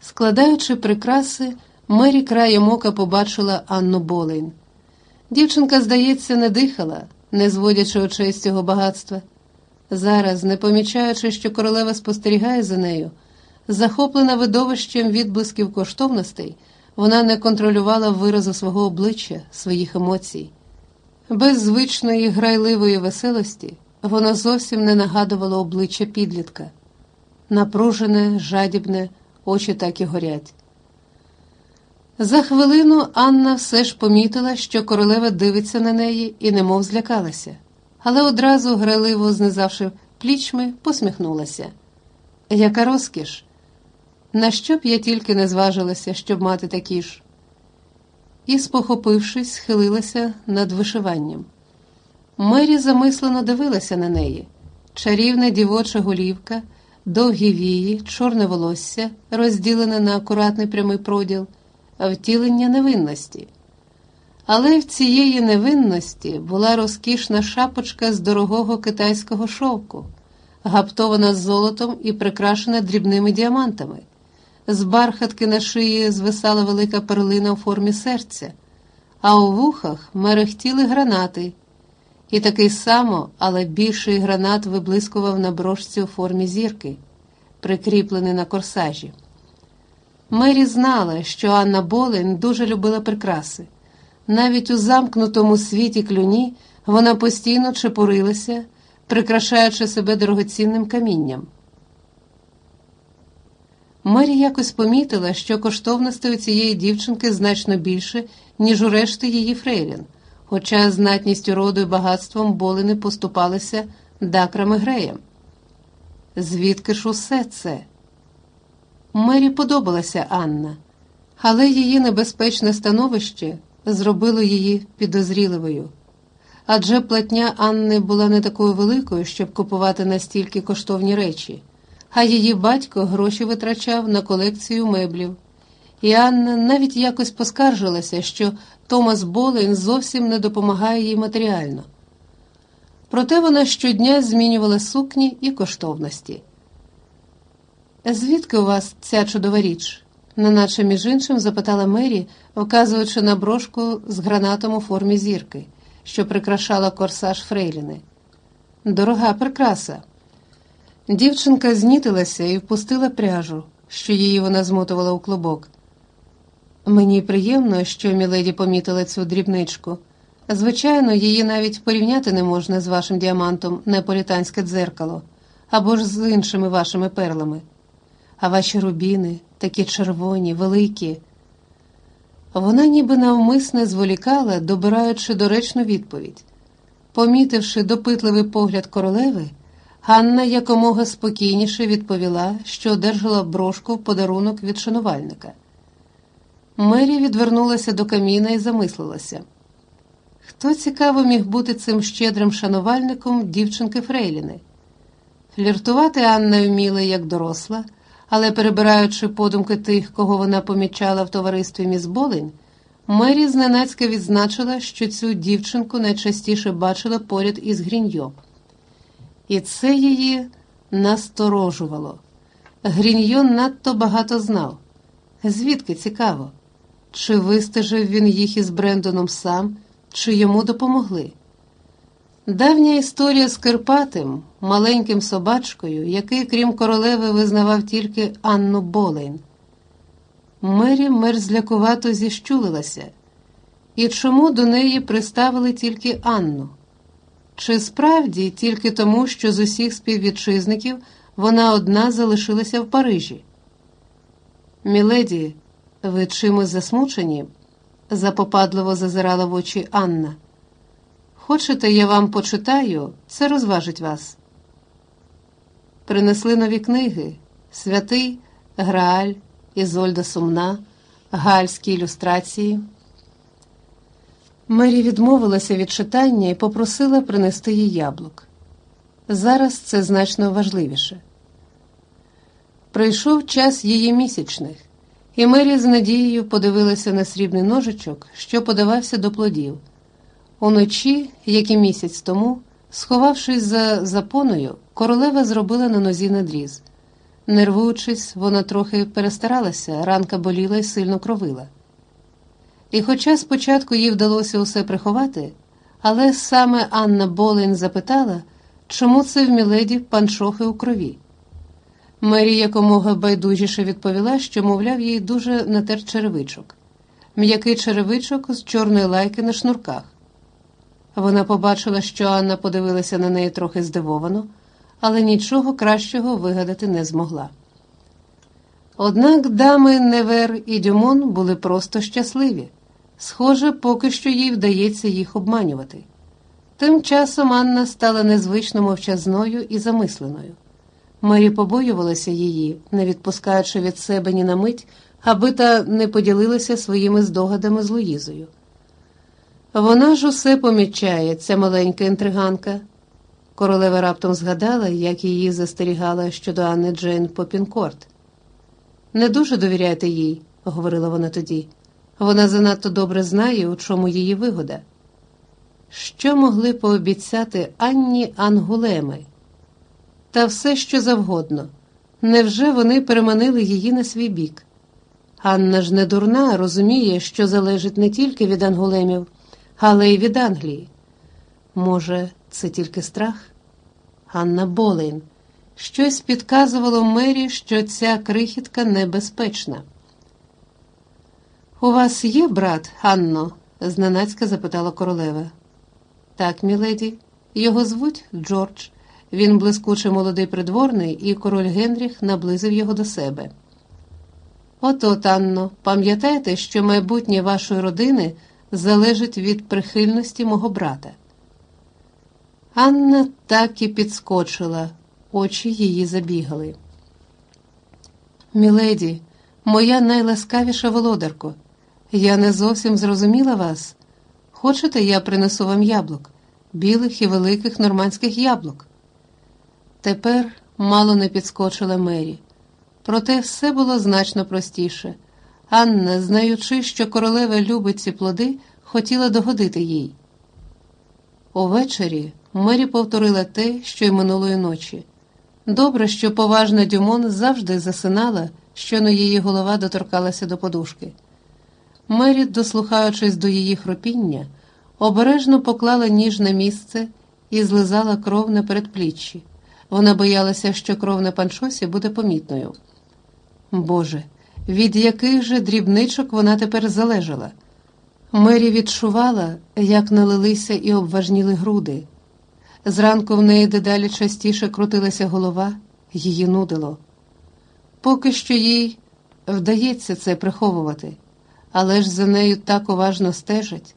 Складаючи прикраси, Мері краєм ока побачила Анну Болейн. Дівчинка, здається, не дихала, не зводячи очей з цього багатства. Зараз, не помічаючи, що королева спостерігає за нею, захоплена видовищем відблисків коштовностей, вона не контролювала виразу свого обличчя, своїх емоцій. Без звичної грайливої веселості воно зовсім не нагадувало обличчя підлітка. Напружене, жадібне, очі так і горять. За хвилину Анна все ж помітила, що королева дивиться на неї і немов злякалася, але одразу, граливо знизавши плічми, посміхнулася. Яка розкіш! На що б я тільки не зважилася, щоб мати такі ж? І, спохопившись, схилилася над вишиванням. Мері замислено дивилася на неї чарівна дівоча голівка, довгі вії, чорне волосся, розділене на акуратний прямий проділ, втілення невинності. Але в цієї невинності була розкішна шапочка з дорогого китайського шовку, гаптована золотом і прикрашена дрібними діамантами. З бархатки на шиї звисала велика перлина у формі серця, а у вухах мерехтіли гранати. І такий само, але більший гранат виблискував на брошці у формі зірки, прикріплений на корсажі. Мері знала, що Анна Болен дуже любила прикраси. Навіть у замкнутому світі клюні вона постійно чепурилася, прикрашаючи себе дорогоцінним камінням. Мері якось помітила, що коштовностей у цієї дівчинки значно більше, ніж у решти її фрейлін, хоча знатністю роду і багатством болини поступалися дакрами греям. Звідки ж усе це? Мері подобалася Анна, але її небезпечне становище зробило її підозріливою. Адже платня Анни була не такою великою, щоб купувати настільки коштовні речі а її батько гроші витрачав на колекцію меблів. І Анна навіть якось поскаржилася, що Томас Болейн зовсім не допомагає їй матеріально. Проте вона щодня змінювала сукні і коштовності. Звідки у вас ця чудова річ? неначе між іншим запитала Мері, вказуючи на брошку з гранатом у формі зірки, що прикрашала корсаж Фрейліни. Дорога прикраса. Дівчинка знітилася і впустила пряжу, що її вона змотувала у клубок. Мені приємно, що міледі помітила цю дрібничку. Звичайно, її навіть порівняти не можна з вашим діамантом неаполітанське дзеркало або ж з іншими вашими перлами. А ваші рубіни такі червоні, великі. Вона ніби навмисне зволікала, добираючи доречну відповідь. Помітивши допитливий погляд королеви. Ганна якомога спокійніше відповіла, що одержала брошку в подарунок від шанувальника. Мері відвернулася до каміна і замислилася. Хто цікаво міг бути цим щедрим шанувальником дівчинки Фрейліни? Фліртувати Анна вміла як доросла, але перебираючи подумки тих, кого вона помічала в товаристві міс Болень, Мері зненацька відзначила, що цю дівчинку найчастіше бачила поряд із Гріньо і це її насторожувало. Гріньйон надто багато знав. Звідки цікаво? Чи вистежив він їх із Брендоном сам, чи йому допомогли? Давня історія з Кирпатим, маленьким собачкою, який, крім королеви, визнавав тільки Анну Болейн. Мері мерзлякувато зіщулилася. І чому до неї приставили тільки Анну? Чи справді тільки тому, що з усіх співвітчизників вона одна залишилася в Парижі? Міледі, ви чимось засмучені? запопадливо зазирала в очі Анна. Хочете, я вам почитаю, це розважить вас. Принесли нові книги Святий, Грааль, Ізольда Сумна, Гальські ілюстрації. Мері відмовилася від читання і попросила принести їй яблук. Зараз це значно важливіше. Прийшов час її місячних, і Мері з надією подивилася на срібний ножичок, що подавався до плодів. Уночі, як і місяць тому, сховавшись за запоною, королева зробила на нозі надріз. Нервуючись, вона трохи перестаралася, ранка боліла і сильно кровила. І хоча спочатку їй вдалося усе приховати, але саме Анна Болейн запитала, чому це в Міледі панчохи у крові. Мері якомога байдужіше відповіла, що, мовляв, їй дуже натер черевичок, м'який черевичок з чорної лайки на шнурках. Вона побачила, що Анна подивилася на неї трохи здивовано, але нічого кращого вигадати не змогла. Однак дами Невер і Дюмон були просто щасливі. Схоже, поки що їй вдається їх обманювати. Тим часом Анна стала незвично мовчазною і замисленою. Мері побоювалася її, не відпускаючи від себе ні на мить, аби та не поділилася своїми здогадами з Луїзою. Вона ж усе помічає, ця маленька інтриганка. Королева раптом згадала, як її застерігала щодо Анни Джейн Попінкорт. Не дуже довіряйте їй, говорила вона тоді. Вона занадто добре знає, у чому її вигода. Що могли пообіцяти Анні Ангулеми? Та все, що завгодно. Невже вони переманили її на свій бік? Анна ж не дурна, розуміє, що залежить не тільки від ангулемів, але й від Англії. Може, це тільки страх? Анна Болейн. Щось підказувало Мері, що ця крихітка небезпечна. У вас є брат, Анно? зненацька запитала королева. Так, міледі, його звуть Джордж. Він блискучий молодий придворний, і король Генріх наблизив його до себе. Ото, Анно, пам'ятайте, що майбутнє вашої родини залежить від прихильності мого брата. Анна так і підскочила, очі її забігали. Міледі, моя найласкавіша володарко, я не зовсім зрозуміла вас. Хочете, я принесу вам яблук, білих і великих нормандських яблук. Тепер мало не підскочила Мері. Проте все було значно простіше. Анна, знаючи, що королева любить ці плоди, хотіла догодити їй. Увечері Мері повторила те, що й минулої ночі. Добре, що поважна Дюмон завжди засинала, щойно її голова доторкалася до подушки. Мері, дослухаючись до її хропіння, обережно поклала ніж на місце і злизала кров на передпліччі. Вона боялася, що кров на панчосі буде помітною. Боже, від яких же дрібничок вона тепер залежала? Мері відчувала, як налилися і обважніли груди. Зранку в неї дедалі частіше крутилася голова, її нудило. Поки що їй вдається це приховувати, але ж за нею так уважно стежать.